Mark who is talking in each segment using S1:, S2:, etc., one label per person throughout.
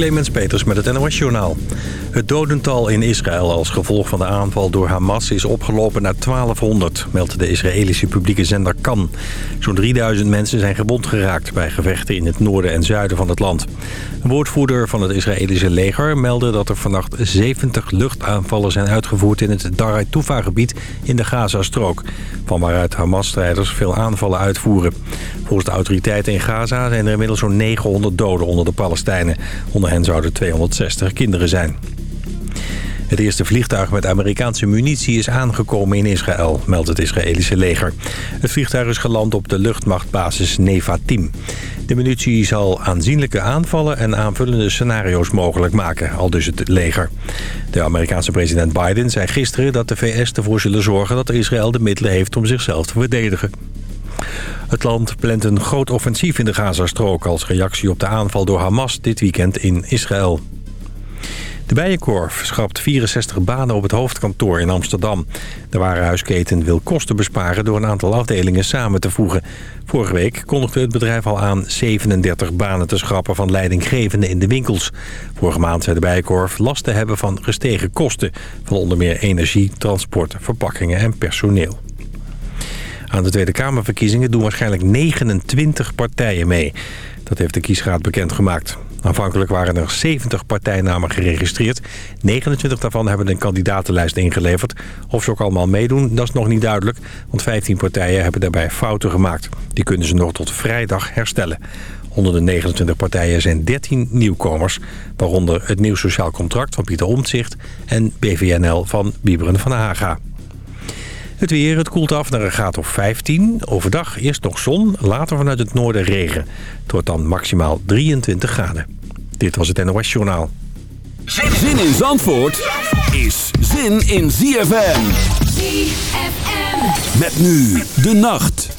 S1: Clemens Peters met het NOS Journaal. Het dodental in Israël als gevolg van de aanval door Hamas is opgelopen naar 1200, meldt de Israëlische publieke zender Kan. Zo'n 3000 mensen zijn gewond geraakt bij gevechten in het noorden en zuiden van het land. Een woordvoerder van het Israëlische leger meldde dat er vannacht 70 luchtaanvallen zijn uitgevoerd in het Dar Tufa-gebied in de Gazastrook. Van waaruit Hamas-strijders veel aanvallen uitvoeren. Volgens de autoriteiten in Gaza zijn er inmiddels zo'n 900 doden onder de Palestijnen. Hen zouden 260 kinderen zijn. Het eerste vliegtuig met Amerikaanse munitie is aangekomen in Israël, meldt het Israëlische leger. Het vliegtuig is geland op de luchtmachtbasis Nevatim. De munitie zal aanzienlijke aanvallen en aanvullende scenario's mogelijk maken, al dus het leger. De Amerikaanse president Biden zei gisteren dat de VS ervoor zullen zorgen dat Israël de middelen heeft om zichzelf te verdedigen. Het land plant een groot offensief in de Gazastrook... als reactie op de aanval door Hamas dit weekend in Israël. De Bijenkorf schrapt 64 banen op het hoofdkantoor in Amsterdam. De warenhuisketen wil kosten besparen door een aantal afdelingen samen te voegen. Vorige week kondigde het bedrijf al aan 37 banen te schrappen van leidinggevenden in de winkels. Vorige maand zei de Bijenkorf last te hebben van gestegen kosten... van onder meer energie, transport, verpakkingen en personeel. Aan de Tweede Kamerverkiezingen doen waarschijnlijk 29 partijen mee. Dat heeft de kiesraad bekendgemaakt. Aanvankelijk waren er 70 partijnamen geregistreerd. 29 daarvan hebben een kandidatenlijst ingeleverd. Of ze ook allemaal meedoen, dat is nog niet duidelijk. Want 15 partijen hebben daarbij fouten gemaakt. Die kunnen ze nog tot vrijdag herstellen. Onder de 29 partijen zijn 13 nieuwkomers. Waaronder het Nieuw Sociaal Contract van Pieter Omtzigt... en BVNL van Bieberen van Haga. Het weer, het koelt af naar een graad of 15. Overdag eerst nog zon, later vanuit het noorden regen. Het wordt dan maximaal 23 graden. Dit was het NOS Journaal.
S2: Zin in Zandvoort is zin in ZFM. ZFM. Met nu de nacht.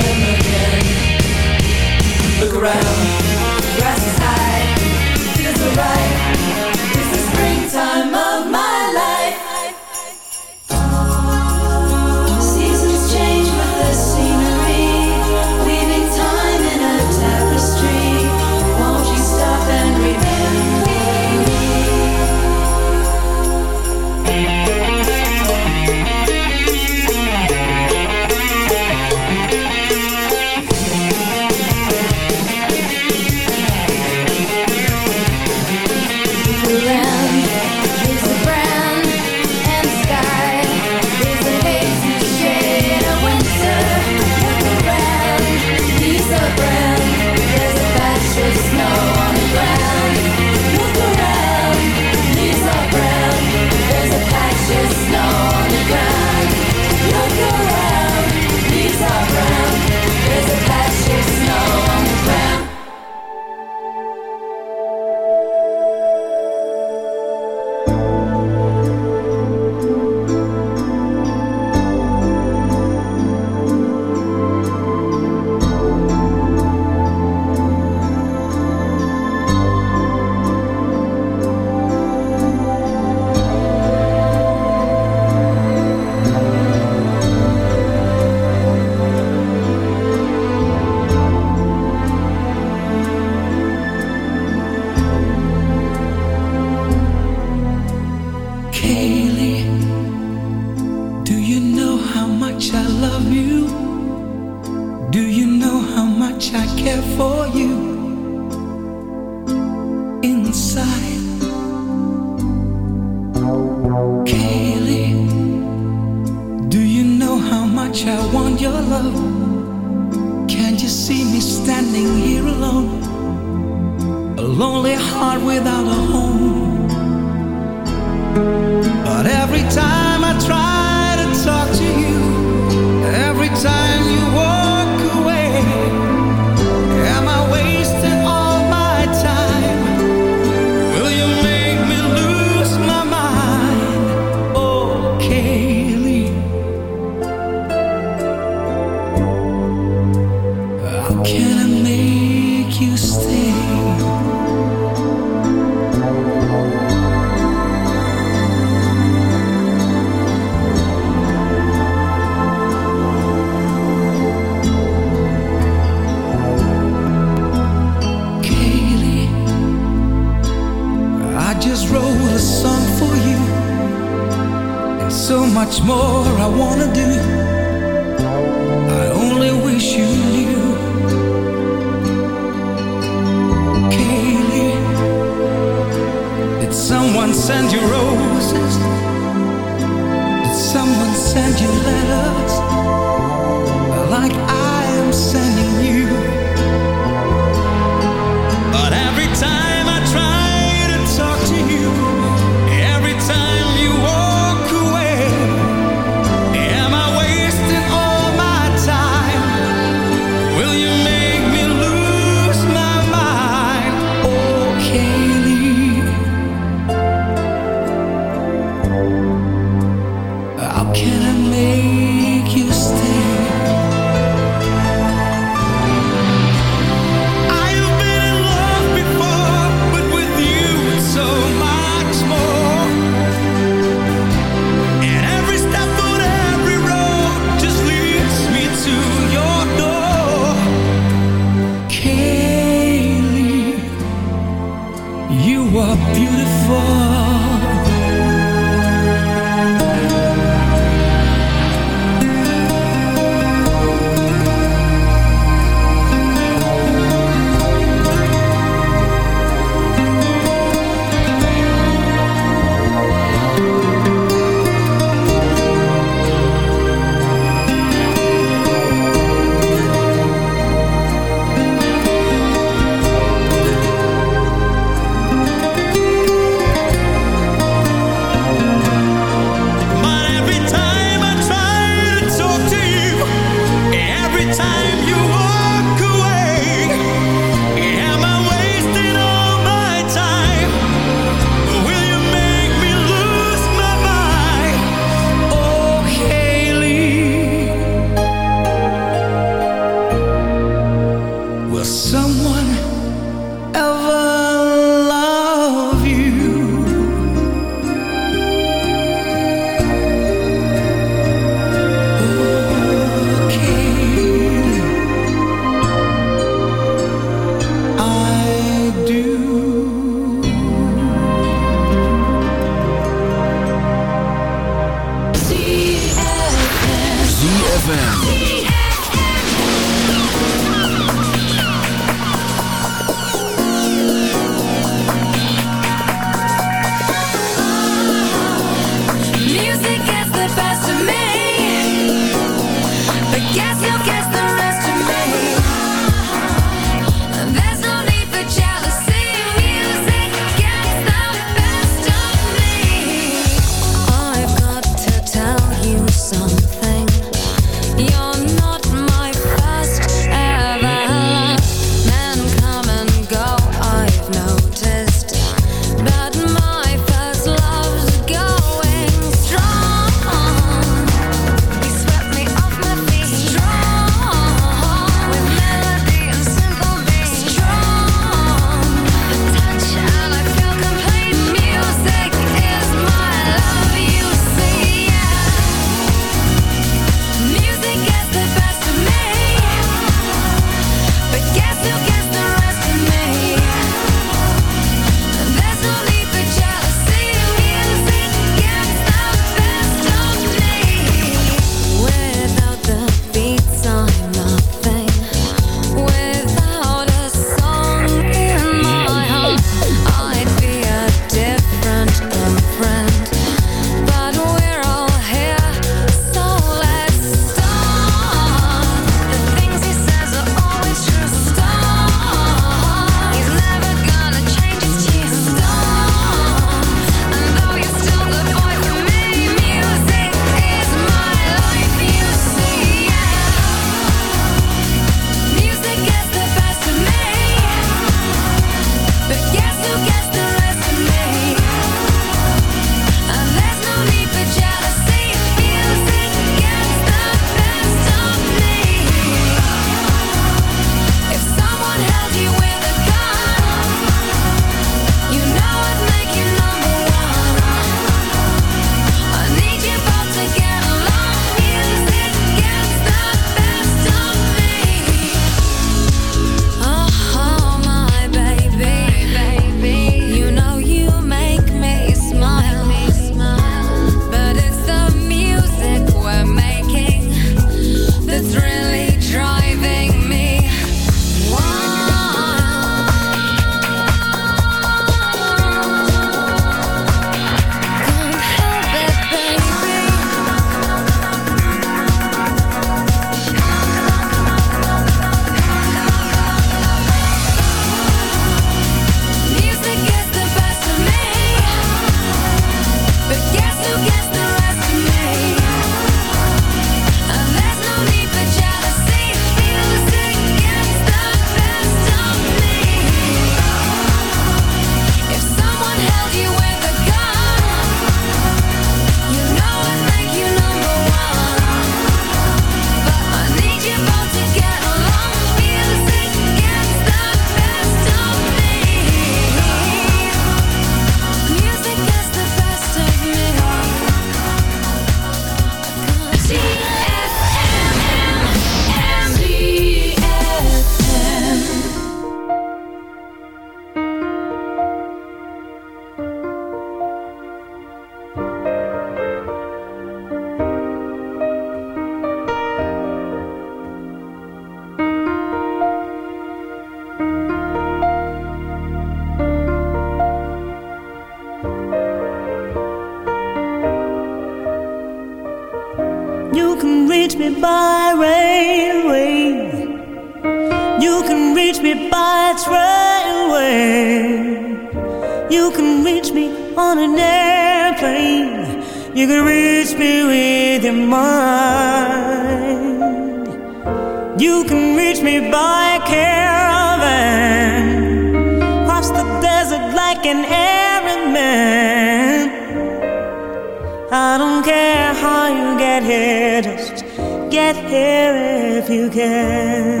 S3: I don't care how you get here, just get here if you can.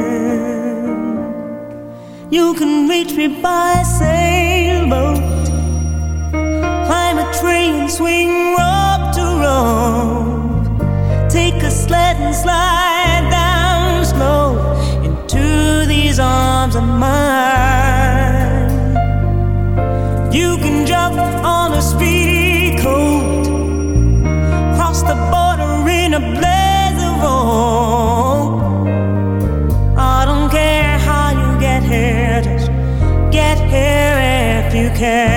S3: You can reach me by sailboat, climb a train, swing rock to rock, take a sled and slide down slow into these arms of mine. can.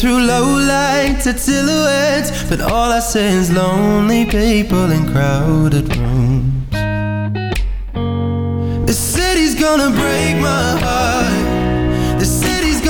S4: through low lights at silhouettes, but all I see is lonely people in crowded rooms. The city's gonna break my heart. The city's gonna.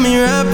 S4: me right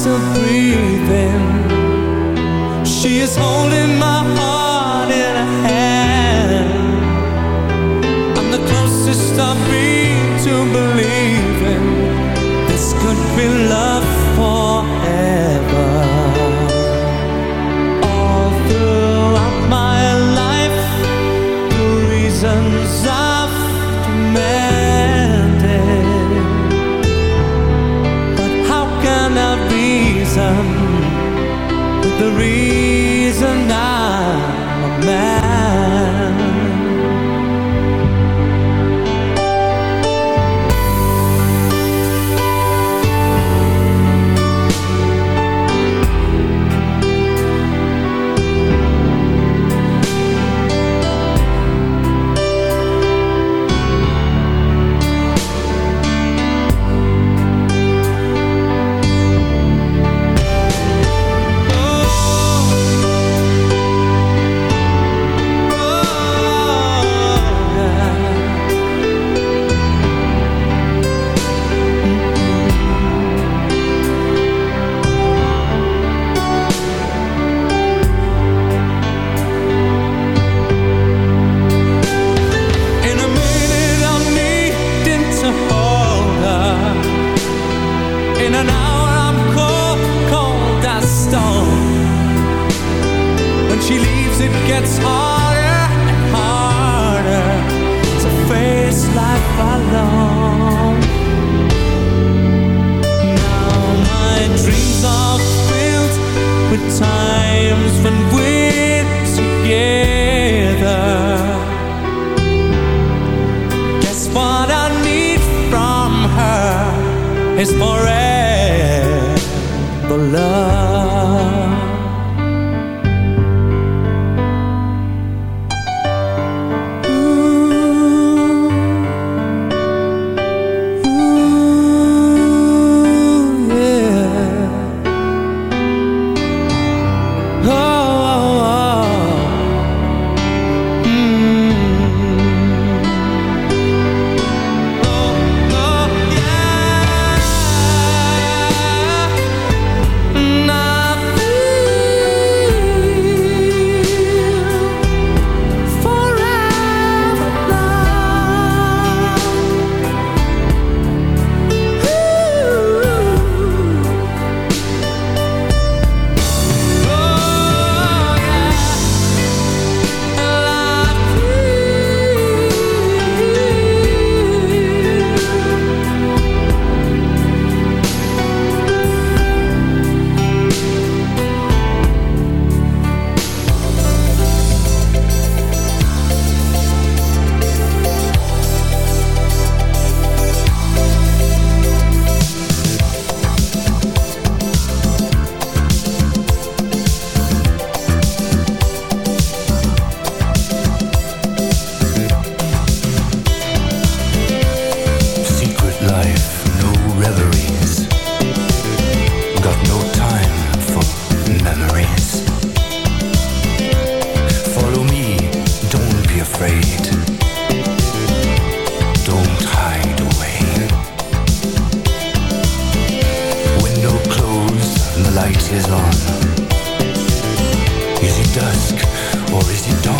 S4: Still breathing. She
S5: is holding. is forever love.
S6: light is on. Is it dusk or is it dawn?